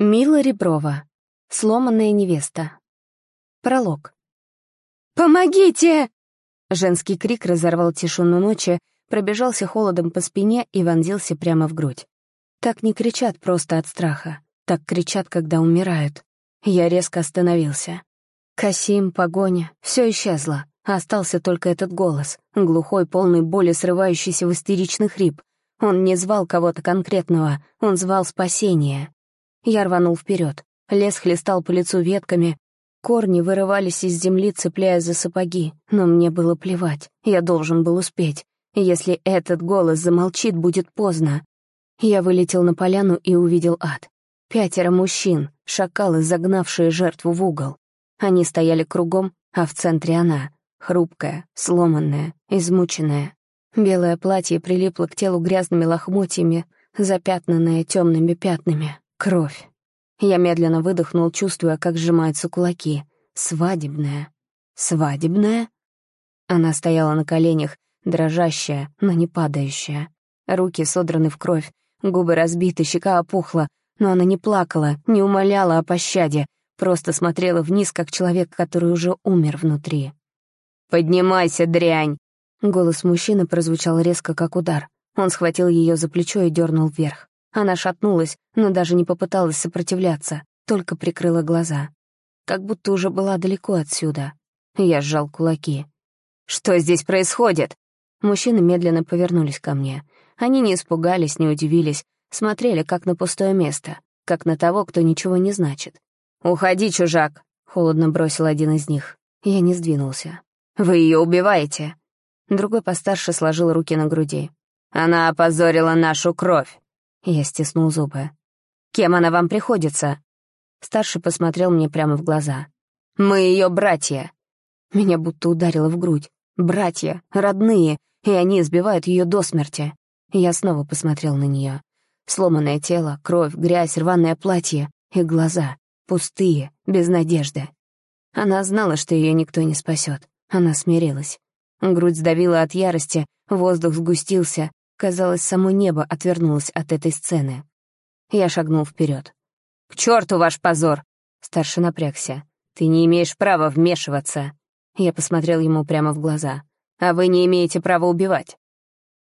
Мила Реброва. Сломанная невеста. Пролог. «Помогите!» Женский крик разорвал тишину ночи, пробежался холодом по спине и вонзился прямо в грудь. Так не кричат просто от страха. Так кричат, когда умирают. Я резко остановился. Касим, погоня, все исчезло. Остался только этот голос, глухой, полный боли, срывающийся в истеричный хрип. Он не звал кого-то конкретного, он звал спасения. Я рванул вперед. Лес хлестал по лицу ветками. Корни вырывались из земли, цепляя за сапоги. Но мне было плевать. Я должен был успеть. Если этот голос замолчит, будет поздно. Я вылетел на поляну и увидел ад. Пятеро мужчин, шакалы, загнавшие жертву в угол. Они стояли кругом, а в центре она, хрупкая, сломанная, измученная. Белое платье прилипло к телу грязными лохмотьями, запятнанное темными пятнами. Кровь. Я медленно выдохнул, чувствуя, как сжимаются кулаки. Свадебная. Свадебная? Она стояла на коленях, дрожащая, но не падающая. Руки содраны в кровь, губы разбиты, щека опухла, но она не плакала, не умоляла о пощаде, просто смотрела вниз, как человек, который уже умер внутри. «Поднимайся, дрянь!» Голос мужчины прозвучал резко, как удар. Он схватил ее за плечо и дернул вверх. Она шатнулась, но даже не попыталась сопротивляться, только прикрыла глаза. Как будто уже была далеко отсюда. Я сжал кулаки. «Что здесь происходит?» Мужчины медленно повернулись ко мне. Они не испугались, не удивились, смотрели как на пустое место, как на того, кто ничего не значит. «Уходи, чужак!» — холодно бросил один из них. Я не сдвинулся. «Вы ее убиваете!» Другой постарше сложил руки на груди. «Она опозорила нашу кровь!» Я стиснул зубы. «Кем она вам приходится?» Старший посмотрел мне прямо в глаза. «Мы ее братья!» Меня будто ударило в грудь. «Братья, родные, и они избивают ее до смерти!» Я снова посмотрел на нее. Сломанное тело, кровь, грязь, рваное платье и глаза. Пустые, без надежды. Она знала, что ее никто не спасет. Она смирилась. Грудь сдавила от ярости, воздух сгустился, Казалось, само небо отвернулось от этой сцены. Я шагнул вперед. «К черту ваш позор!» Старший напрягся. «Ты не имеешь права вмешиваться!» Я посмотрел ему прямо в глаза. «А вы не имеете права убивать!»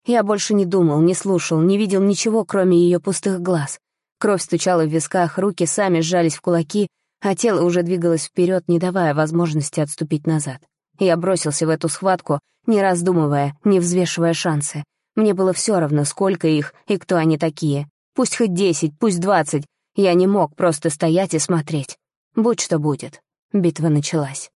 Я больше не думал, не слушал, не видел ничего, кроме ее пустых глаз. Кровь стучала в висках, руки сами сжались в кулаки, а тело уже двигалось вперед, не давая возможности отступить назад. Я бросился в эту схватку, не раздумывая, не взвешивая шансы. Мне было все равно, сколько их и кто они такие. Пусть хоть десять, пусть двадцать. Я не мог просто стоять и смотреть. Будь что будет. Битва началась.